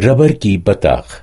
रबर की बतख